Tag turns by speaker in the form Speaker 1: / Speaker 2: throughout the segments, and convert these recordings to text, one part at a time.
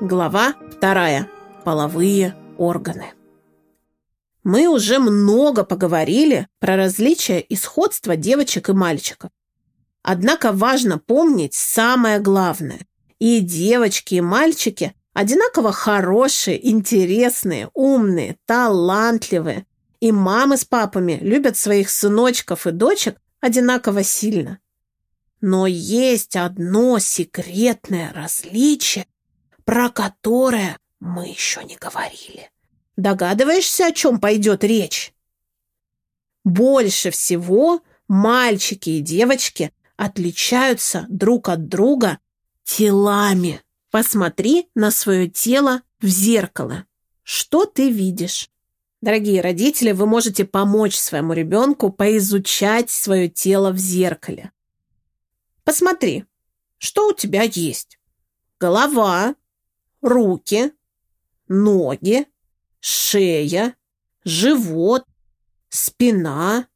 Speaker 1: Глава вторая. Половые органы. Мы уже много поговорили про различия и сходства девочек и мальчиков. Однако важно помнить самое главное. И девочки, и мальчики одинаково хорошие, интересные, умные, талантливые. И мамы с папами любят своих сыночков и дочек одинаково сильно. Но есть одно секретное различие, про которое мы еще не говорили. Догадываешься, о чем пойдет речь? Больше всего мальчики и девочки отличаются друг от друга телами. Посмотри на свое тело в зеркало. Что ты видишь? Дорогие родители, вы можете помочь своему ребенку поизучать свое тело в зеркале. Посмотри, что у тебя есть. Голова, руки, ноги, шея, живот, спина,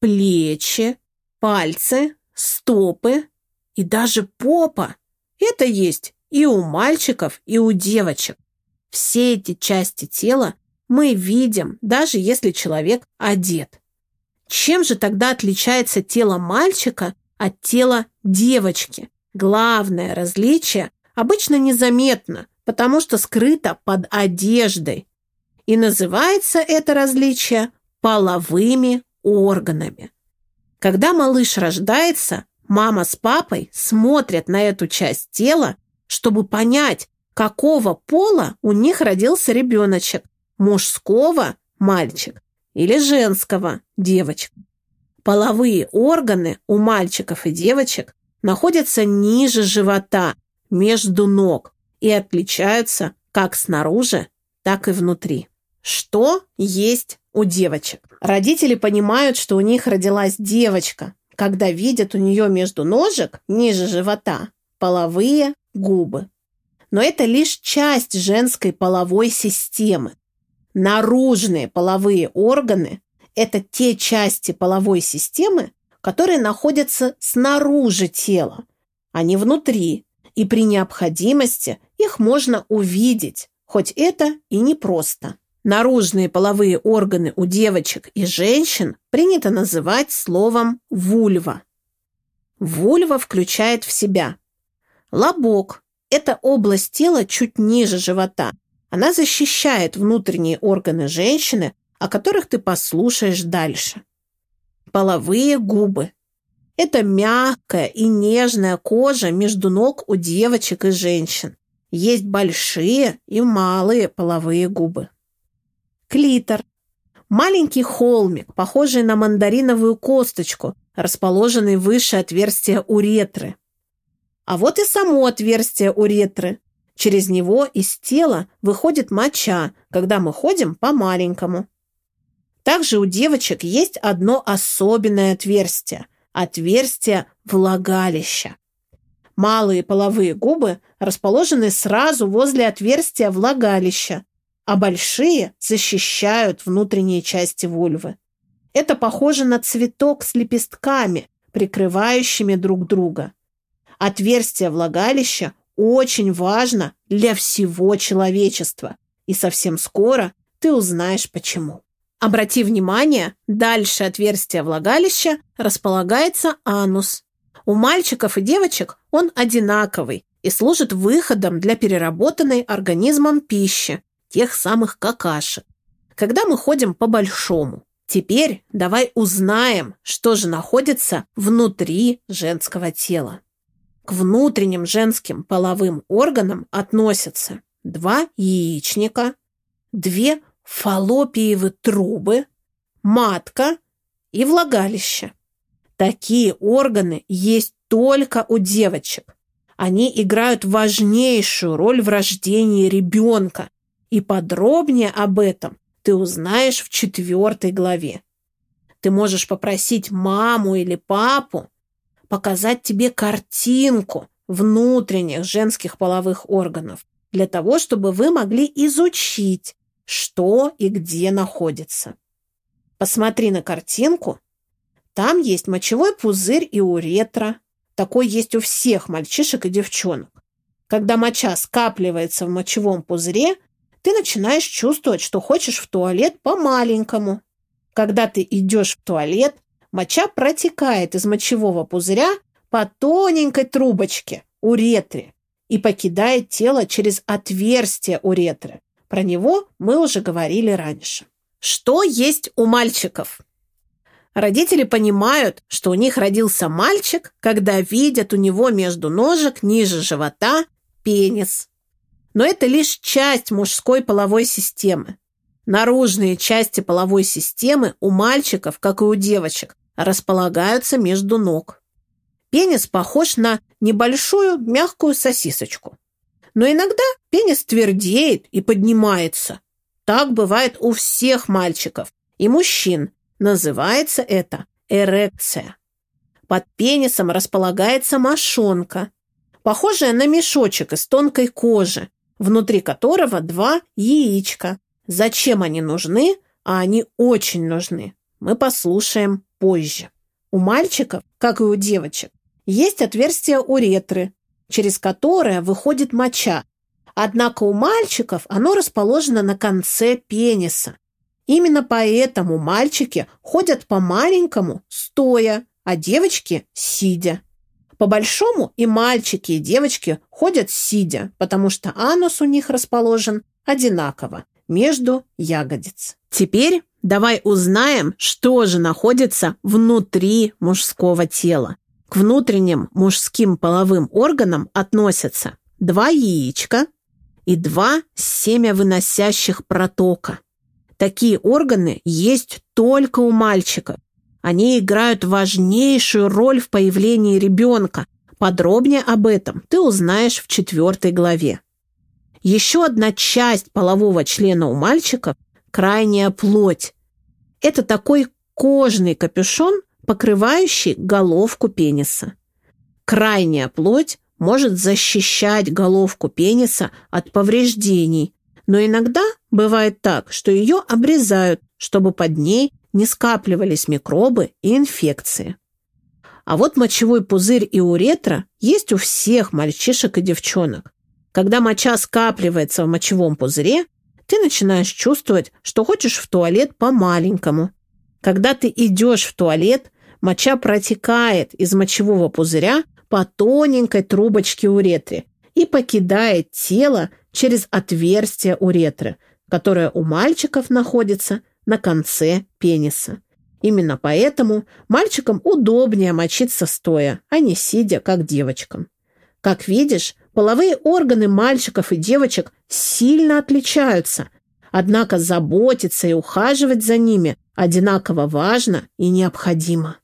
Speaker 1: плечи, пальцы, стопы и даже попа. Это есть и у мальчиков, и у девочек. Все эти части тела мы видим, даже если человек одет. Чем же тогда отличается тело мальчика от тела девочки? Главное различие обычно незаметно, потому что скрыто под одеждой. И называется это различие половыми органами. Когда малыш рождается, мама с папой смотрят на эту часть тела, чтобы понять, какого пола у них родился ребеночек – мужского – мальчик или женского – девочка. Половые органы у мальчиков и девочек находятся ниже живота, между ног и отличаются как снаружи, так и внутри. Что есть у девочек? Родители понимают, что у них родилась девочка, когда видят у нее между ножек, ниже живота, половые губы. Но это лишь часть женской половой системы. Наружные половые органы – это те части половой системы, которые находятся снаружи тела, а не внутри, и при необходимости их можно увидеть, хоть это и непросто. Наружные половые органы у девочек и женщин принято называть словом «вульва». Вульва включает в себя лобок – это область тела чуть ниже живота. Она защищает внутренние органы женщины, о которых ты послушаешь дальше. Половые губы это мягкая и нежная кожа между ног у девочек и женщин. Есть большие и малые половые губы. Клитор. Маленький холмик, похожий на мандариновую косточку, расположенный выше отверстия уретры. А вот и само отверстие уретры. Через него из тела выходит моча, когда мы ходим по-маленькому. Также у девочек есть одно особенное отверстие – отверстие влагалища. Малые половые губы расположены сразу возле отверстия влагалища, а большие защищают внутренние части вульвы. Это похоже на цветок с лепестками, прикрывающими друг друга. Отверстие влагалища очень важно для всего человечества, и совсем скоро ты узнаешь почему. Обрати внимание, дальше отверстия влагалища располагается анус. У мальчиков и девочек он одинаковый и служит выходом для переработанной организмом пищи, тех самых какашек. Когда мы ходим по-большому. Теперь давай узнаем, что же находится внутри женского тела. К внутренним женским половым органам относятся два яичника, две фаллопиевы трубы, матка и влагалище. Такие органы есть только у девочек. Они играют важнейшую роль в рождении ребенка. И подробнее об этом ты узнаешь в четвертой главе. Ты можешь попросить маму или папу показать тебе картинку внутренних женских половых органов для того, чтобы вы могли изучить, что и где находится. Посмотри на картинку. Там есть мочевой пузырь и уретра. Такой есть у всех мальчишек и девчонок. Когда моча скапливается в мочевом пузыре, ты начинаешь чувствовать, что хочешь в туалет по-маленькому. Когда ты идешь в туалет, моча протекает из мочевого пузыря по тоненькой трубочке, уретре, и покидает тело через отверстие уретры. Про него мы уже говорили раньше. Что есть у мальчиков? Родители понимают, что у них родился мальчик, когда видят у него между ножек ниже живота пенис. Но это лишь часть мужской половой системы. Наружные части половой системы у мальчиков, как и у девочек, располагаются между ног. Пенис похож на небольшую мягкую сосисочку. Но иногда пенис твердеет и поднимается. Так бывает у всех мальчиков и мужчин. Называется это эрекция. Под пенисом располагается мошонка, похожая на мешочек из тонкой кожи, внутри которого два яичка. Зачем они нужны? А они очень нужны. Мы послушаем позже. У мальчиков, как и у девочек, есть отверстие уретры, через которое выходит моча. Однако у мальчиков оно расположено на конце пениса. Именно поэтому мальчики ходят по-маленькому стоя, а девочки сидя. По-большому и мальчики, и девочки ходят сидя, потому что анус у них расположен одинаково, между ягодиц. Теперь давай узнаем, что же находится внутри мужского тела. К внутренним мужским половым органам относятся два яичка и два семявыносящих протока. Такие органы есть только у мальчиков. Они играют важнейшую роль в появлении ребенка. Подробнее об этом ты узнаешь в четвертой главе. Еще одна часть полового члена у мальчиков – крайняя плоть. Это такой кожный капюшон, покрывающий головку пениса. Крайняя плоть может защищать головку пениса от повреждений, но иногда бывает так, что ее обрезают, чтобы под ней не скапливались микробы и инфекции. А вот мочевой пузырь и уретра есть у всех мальчишек и девчонок. Когда моча скапливается в мочевом пузыре, ты начинаешь чувствовать, что хочешь в туалет по-маленькому. Когда ты идешь в туалет, моча протекает из мочевого пузыря по тоненькой трубочке уретры и покидает тело через отверстие уретры, которое у мальчиков находится на конце пениса. Именно поэтому мальчикам удобнее мочиться стоя, а не сидя, как девочкам. Как видишь, половые органы мальчиков и девочек сильно отличаются, однако заботиться и ухаживать за ними одинаково важно и необходимо.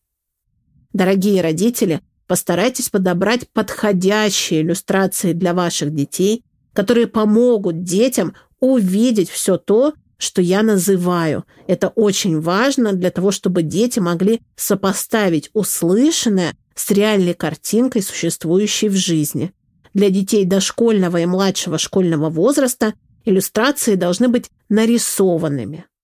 Speaker 1: Дорогие родители, постарайтесь подобрать подходящие иллюстрации для ваших детей, которые помогут детям увидеть все то, что я называю. Это очень важно для того, чтобы дети могли сопоставить услышанное с реальной картинкой, существующей в жизни. Для детей дошкольного и младшего школьного возраста иллюстрации должны быть нарисованными.